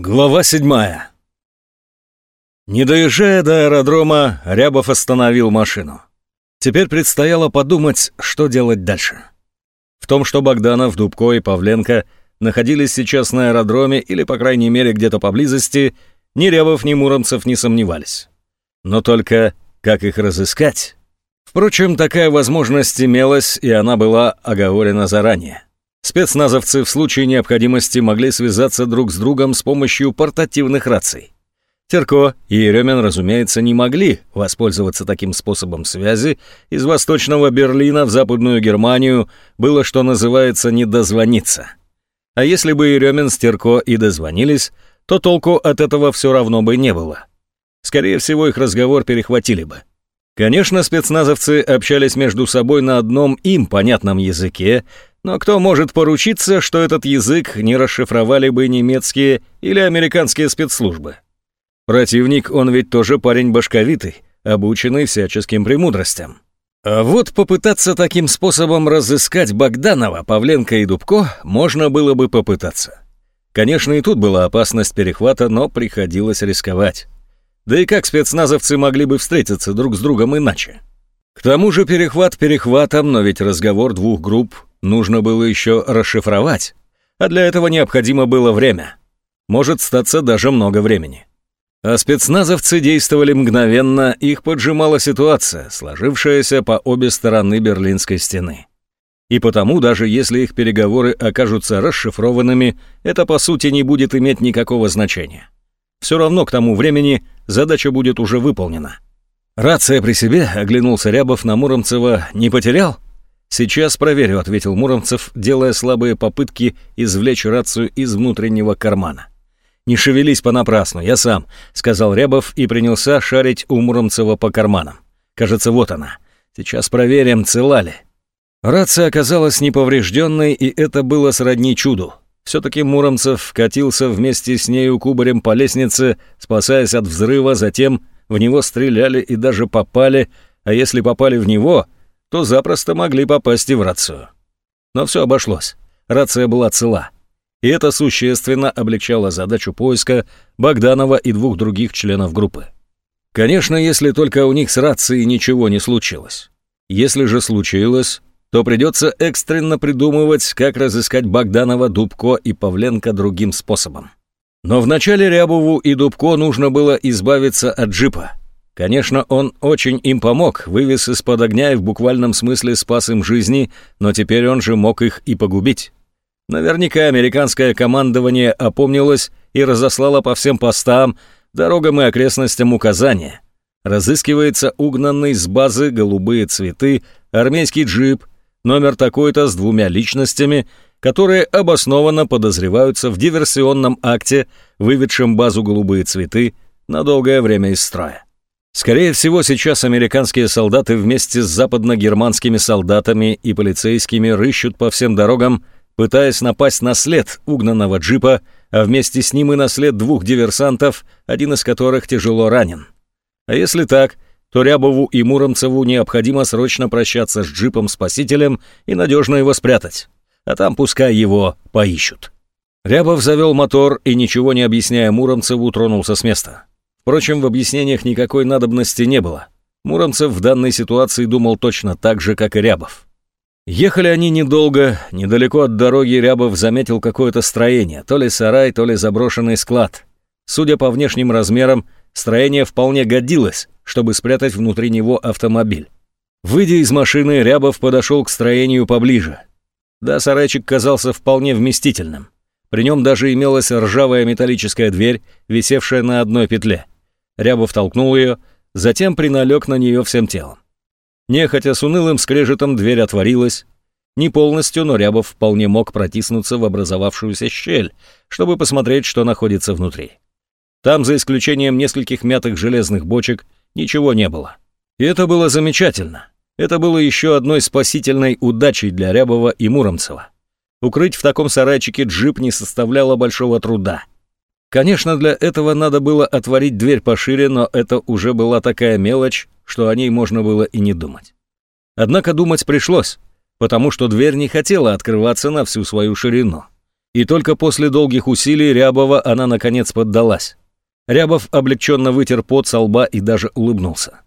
Глава седьмая. Не доезжая до аэродрома, Рябов остановил машину. Теперь предстояло подумать, что делать дальше. В том, что Богданов, Дубко и Павленко находились сейчас на аэродроме или, по крайней мере, где-то поблизости, ни Рябов, ни Муромцев не сомневались. Но только как их разыскать? Впрочем, такая возможность имелась, и она была оговорена заранее. Спецназовцы в случае необходимости могли связаться друг с другом с помощью портативных раций. Терко и Еремин, разумеется, не могли воспользоваться таким способом связи. Из Восточного Берлина в Западную Германию было, что называется, не дозвониться. А если бы Еремин с Терко и дозвонились, то толку от этого все равно бы не было. Скорее всего, их разговор перехватили бы. Конечно, спецназовцы общались между собой на одном им понятном языке, но кто может поручиться, что этот язык не расшифровали бы немецкие или американские спецслужбы? Противник, он ведь тоже парень башковитый, обученный всяческим премудростям. А вот попытаться таким способом разыскать Богданова, Павленко и Дубко можно было бы попытаться. Конечно, и тут была опасность перехвата, но приходилось рисковать. Да и как спецназовцы могли бы встретиться друг с другом иначе? К тому же перехват перехватом, но ведь разговор двух групп нужно было еще расшифровать, а для этого необходимо было время. Может статься даже много времени. А спецназовцы действовали мгновенно, их поджимала ситуация, сложившаяся по обе стороны Берлинской стены. И потому, даже если их переговоры окажутся расшифрованными, это по сути не будет иметь никакого значения. Все равно к тому времени задача будет уже выполнена. «Рация при себе», — оглянулся Рябов на Муромцева, — «не потерял?» «Сейчас проверю», — ответил Муромцев, делая слабые попытки извлечь рацию из внутреннего кармана. «Не шевелись понапрасну, я сам», — сказал Рябов и принялся шарить у Муромцева по карманам. «Кажется, вот она. Сейчас проверим, цела ли». Рация оказалась неповрежденной, и это было сродни чуду. Все-таки Муромцев катился вместе с нею кубарем по лестнице, спасаясь от взрыва, затем в него стреляли и даже попали, а если попали в него — то запросто могли попасть и в рацию. Но все обошлось. Рация была цела. И это существенно облегчало задачу поиска Богданова и двух других членов группы. Конечно, если только у них с рацией ничего не случилось. Если же случилось, то придется экстренно придумывать, как разыскать Богданова, Дубко и Павленко другим способом. Но вначале Рябову и Дубко нужно было избавиться от джипа. Конечно, он очень им помог, вывез из-под огня и в буквальном смысле спас им жизни, но теперь он же мог их и погубить. Наверняка американское командование опомнилось и разослало по всем постам, дорогам и окрестностям указания. Разыскивается угнанный с базы голубые цветы, армейский джип, номер такой-то с двумя личностями, которые обоснованно подозреваются в диверсионном акте, выведшем базу голубые цветы на долгое время из строя. Скорее всего, сейчас американские солдаты вместе с западно-германскими солдатами и полицейскими рыщут по всем дорогам, пытаясь напасть на след угнанного джипа, а вместе с ним и на след двух диверсантов, один из которых тяжело ранен. А если так, то Рябову и Муромцеву необходимо срочно прощаться с джипом-спасителем и надежно его спрятать, а там пускай его поищут. Рябов завел мотор и, ничего не объясняя Муромцеву, тронулся с места. Впрочем, в объяснениях никакой надобности не было. Муромцев в данной ситуации думал точно так же, как и Рябов. Ехали они недолго, недалеко от дороги Рябов заметил какое-то строение, то ли сарай, то ли заброшенный склад. Судя по внешним размерам, строение вполне годилось, чтобы спрятать внутри него автомобиль. Выйдя из машины, Рябов подошел к строению поближе. Да, сарайчик казался вполне вместительным. При нем даже имелась ржавая металлическая дверь, висевшая на одной петле. Рябов толкнул ее, затем приналег на нее всем телом. Нехотя с унылым скрежетом дверь отворилась. Не полностью, но Рябов вполне мог протиснуться в образовавшуюся щель, чтобы посмотреть, что находится внутри. Там, за исключением нескольких мятых железных бочек, ничего не было. И это было замечательно. Это было еще одной спасительной удачей для Рябова и Муромцева. Укрыть в таком сарайчике джип не составляло большого труда. Конечно, для этого надо было отворить дверь пошире, но это уже была такая мелочь, что о ней можно было и не думать. Однако думать пришлось, потому что дверь не хотела открываться на всю свою ширину. И только после долгих усилий Рябова она наконец поддалась. Рябов облегченно вытер пот со лба и даже улыбнулся.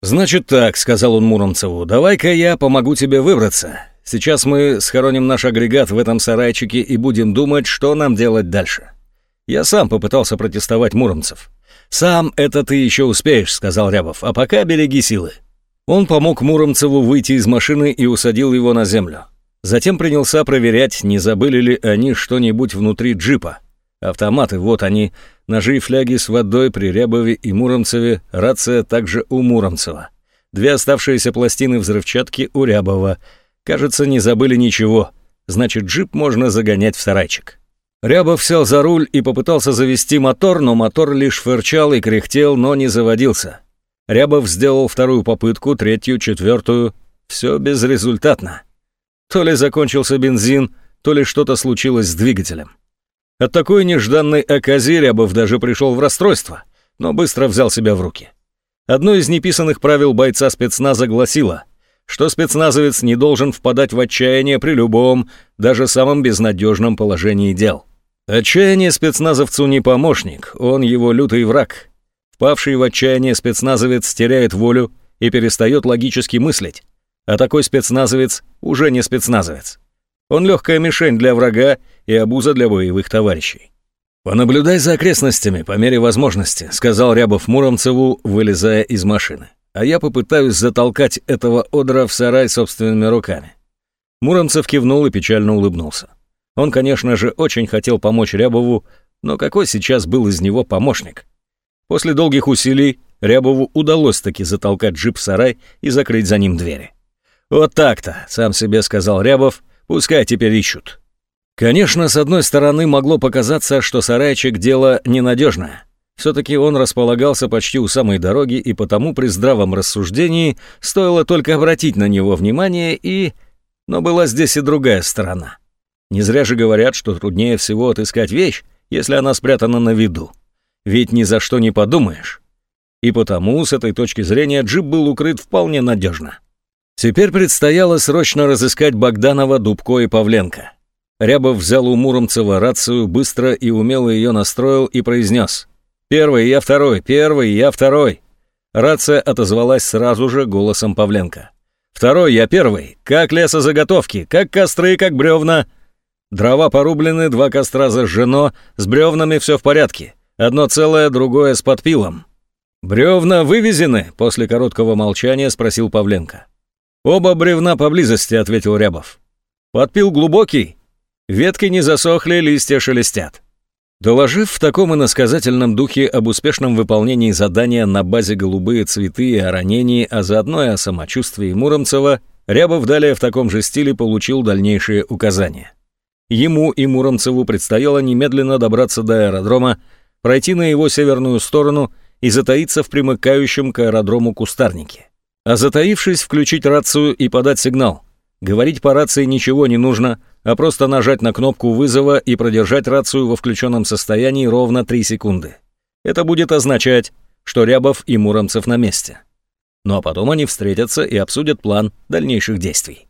«Значит так», — сказал он Муромцеву, — «давай-ка я помогу тебе выбраться. Сейчас мы схороним наш агрегат в этом сарайчике и будем думать, что нам делать дальше». Я сам попытался протестовать Муромцев. «Сам это ты еще успеешь», — сказал Рябов, — «а пока береги силы». Он помог Муромцеву выйти из машины и усадил его на землю. Затем принялся проверять, не забыли ли они что-нибудь внутри джипа. Автоматы, вот они, ножи и фляги с водой при Рябове и Муромцеве, рация также у Муромцева. Две оставшиеся пластины взрывчатки у Рябова. Кажется, не забыли ничего. Значит, джип можно загонять в сарайчик. Рябов сел за руль и попытался завести мотор, но мотор лишь фырчал и кряхтел, но не заводился. Рябов сделал вторую попытку, третью, четвертую. Все безрезультатно. То ли закончился бензин, то ли что-то случилось с двигателем. От такой нежданной оказии Рябов даже пришел в расстройство, но быстро взял себя в руки. Одно из неписанных правил бойца спецназа гласило, что спецназовец не должен впадать в отчаяние при любом, даже самом безнадежном положении дел. Отчаяние спецназовцу не помощник, он его лютый враг. Впавший в отчаяние спецназовец теряет волю и перестает логически мыслить, а такой спецназовец уже не спецназовец. Он легкая мишень для врага и обуза для боевых товарищей. «Понаблюдай за окрестностями по мере возможности», — сказал Рябов Муромцеву, вылезая из машины. «А я попытаюсь затолкать этого одра в сарай собственными руками». Муромцев кивнул и печально улыбнулся. Он, конечно же, очень хотел помочь Рябову, но какой сейчас был из него помощник? После долгих усилий Рябову удалось таки затолкать джип в сарай и закрыть за ним двери. «Вот так-то», — сам себе сказал Рябов, — «пускай теперь ищут». Конечно, с одной стороны могло показаться, что сарайчик — дело ненадежное. Все-таки он располагался почти у самой дороги, и потому при здравом рассуждении стоило только обратить на него внимание и... Но была здесь и другая сторона. Не зря же говорят, что труднее всего отыскать вещь, если она спрятана на виду. Ведь ни за что не подумаешь. И потому, с этой точки зрения, джип был укрыт вполне надежно. Теперь предстояло срочно разыскать Богданова, Дубко и Павленко. Рябов взял у Муромцева рацию, быстро и умело ее настроил и произнес. «Первый, я второй, первый, я второй». Рация отозвалась сразу же голосом Павленко. «Второй, я первый. Как лесозаготовки, как костры, как бревна». Дрова порублены, два костра зажжено, с бревнами все в порядке. Одно целое, другое с подпилом. «Бревна вывезены?» — после короткого молчания спросил Павленко. «Оба бревна поблизости», — ответил Рябов. «Подпил глубокий. Ветки не засохли, листья шелестят». Доложив в таком иносказательном духе об успешном выполнении задания на базе «Голубые цветы» и о ранении, а заодно и о самочувствии Муромцева, Рябов далее в таком же стиле получил дальнейшие указания. Ему и Муромцеву предстояло немедленно добраться до аэродрома, пройти на его северную сторону и затаиться в примыкающем к аэродрому кустарнике а затаившись, включить рацию и подать сигнал. Говорить по рации ничего не нужно, а просто нажать на кнопку вызова и продержать рацию во включенном состоянии ровно 3 секунды. Это будет означать, что Рябов и Муромцев на месте. Ну а потом они встретятся и обсудят план дальнейших действий.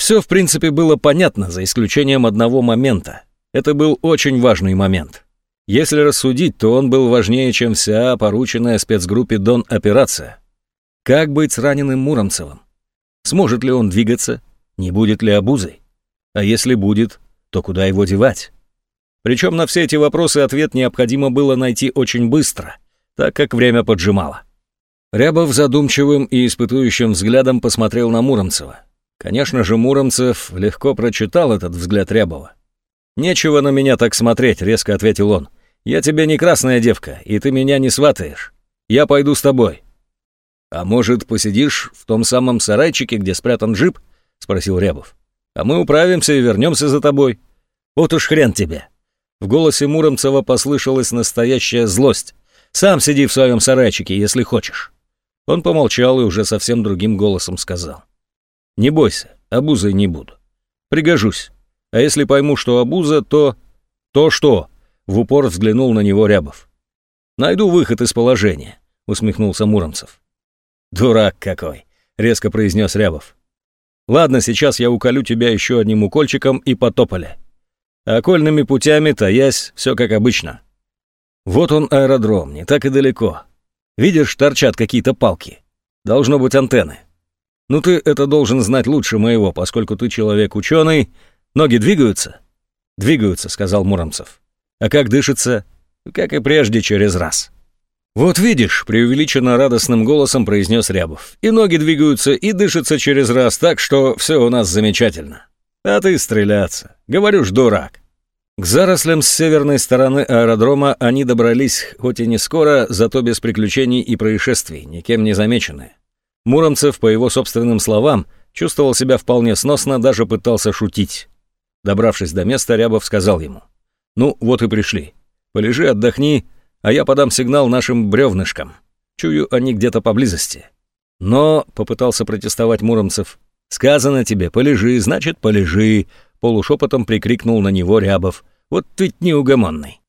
Все, в принципе, было понятно, за исключением одного момента. Это был очень важный момент. Если рассудить, то он был важнее, чем вся порученная спецгруппе Дон операция. Как быть с раненым Муромцевым? Сможет ли он двигаться? Не будет ли обузой? А если будет, то куда его девать? Причем на все эти вопросы ответ необходимо было найти очень быстро, так как время поджимало. Рябов задумчивым и испытующим взглядом посмотрел на Муромцева. Конечно же, Муромцев легко прочитал этот взгляд Рябова. «Нечего на меня так смотреть», — резко ответил он. «Я тебе не красная девка, и ты меня не сватаешь. Я пойду с тобой. «А может, посидишь в том самом сарайчике, где спрятан джип?» — спросил Рябов. «А мы управимся и вернемся за тобой». «Вот уж хрен тебе!» В голосе Муромцева послышалась настоящая злость. «Сам сиди в своем сарайчике, если хочешь». Он помолчал и уже совсем другим голосом сказал. «Не бойся, обузой не буду. Пригожусь. А если пойму, что обуза, то...» «То что?» — в упор взглянул на него Рябов. «Найду выход из положения», — усмехнулся Муромцев. «Дурак какой!» — резко произнес Рябов. «Ладно, сейчас я уколю тебя еще одним укольчиком и потопали. Окольными путями, таясь, все как обычно. Вот он аэродром, не так и далеко. Видишь, торчат какие-то палки. Должно быть антенны. Ну ты это должен знать лучше моего, поскольку ты человек ученый. Ноги двигаются? Двигаются, сказал Муромцев. А как дышится? Как и прежде, через раз. «Вот видишь», — преувеличенно радостным голосом произнес Рябов. «И ноги двигаются, и дышится через раз так, что все у нас замечательно. А ты стреляться. Говорю ж, дурак». К зарослям с северной стороны аэродрома они добрались, хоть и не скоро, зато без приключений и происшествий, никем не замеченные. Муромцев, по его собственным словам, чувствовал себя вполне сносно, даже пытался шутить. Добравшись до места, Рябов сказал ему. «Ну, вот и пришли. Полежи, отдохни, а я подам сигнал нашим бревнышкам. Чую, они где-то поблизости. Но, — попытался протестовать Муромцев, — сказано тебе, полежи, значит, полежи, — полушепотом прикрикнул на него Рябов. Вот ведь неугомонный.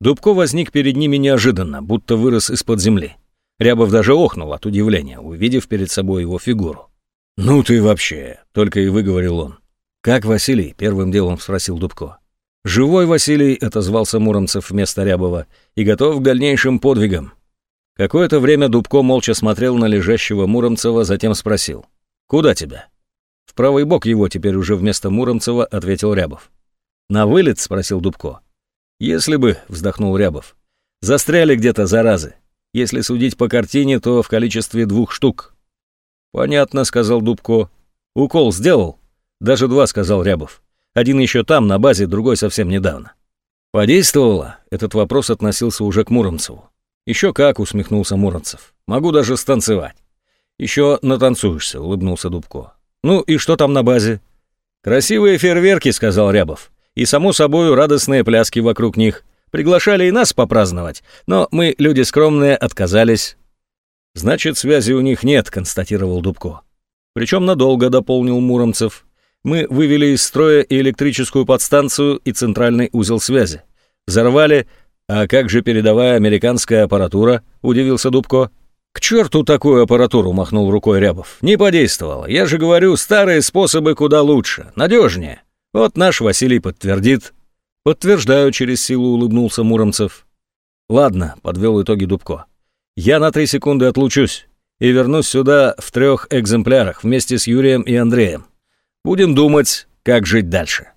Дубко возник перед ними неожиданно, будто вырос из-под земли. Рябов даже охнул от удивления, увидев перед собой его фигуру. «Ну ты вообще!» — только и выговорил он. «Как Василий?» — первым делом спросил Дубко. «Живой Василий», — отозвался Муромцев вместо Рябова, «и готов к дальнейшим подвигам». Какое-то время Дубко молча смотрел на лежащего Муромцева, затем спросил. «Куда тебя?» «В правый бок его теперь уже вместо Муромцева», — ответил Рябов. «На вылет?» — спросил Дубко. «Если бы», — вздохнул Рябов. «Застряли где-то, заразы. Если судить по картине, то в количестве двух штук». «Понятно», — сказал Дубко. «Укол сделал?» «Даже два», — сказал Рябов. Один еще там, на базе, другой совсем недавно. Подействовало? Этот вопрос относился уже к Муромцеву. Еще как, усмехнулся Муромцев. Могу даже станцевать. Еще натанцуешься, улыбнулся Дубко. Ну и что там на базе? Красивые фейерверки, сказал Рябов. И, само собой, радостные пляски вокруг них. Приглашали и нас попраздновать, но мы, люди скромные, отказались. Значит, связи у них нет, констатировал Дубко. Причем надолго, дополнил Муромцев. Мы вывели из строя и электрическую подстанцию, и центральный узел связи. Взорвали. А как же передовая американская аппаратура? Удивился Дубко. К черту такую аппаратуру, махнул рукой Рябов. Не подействовало. Я же говорю, старые способы куда лучше, надежнее. Вот наш Василий подтвердит. Подтверждаю, через силу улыбнулся Муромцев. Ладно, подвел итоги Дубко. Я на три секунды отлучусь и вернусь сюда в трех экземплярах вместе с Юрием и Андреем. Будем думать, как жить дальше.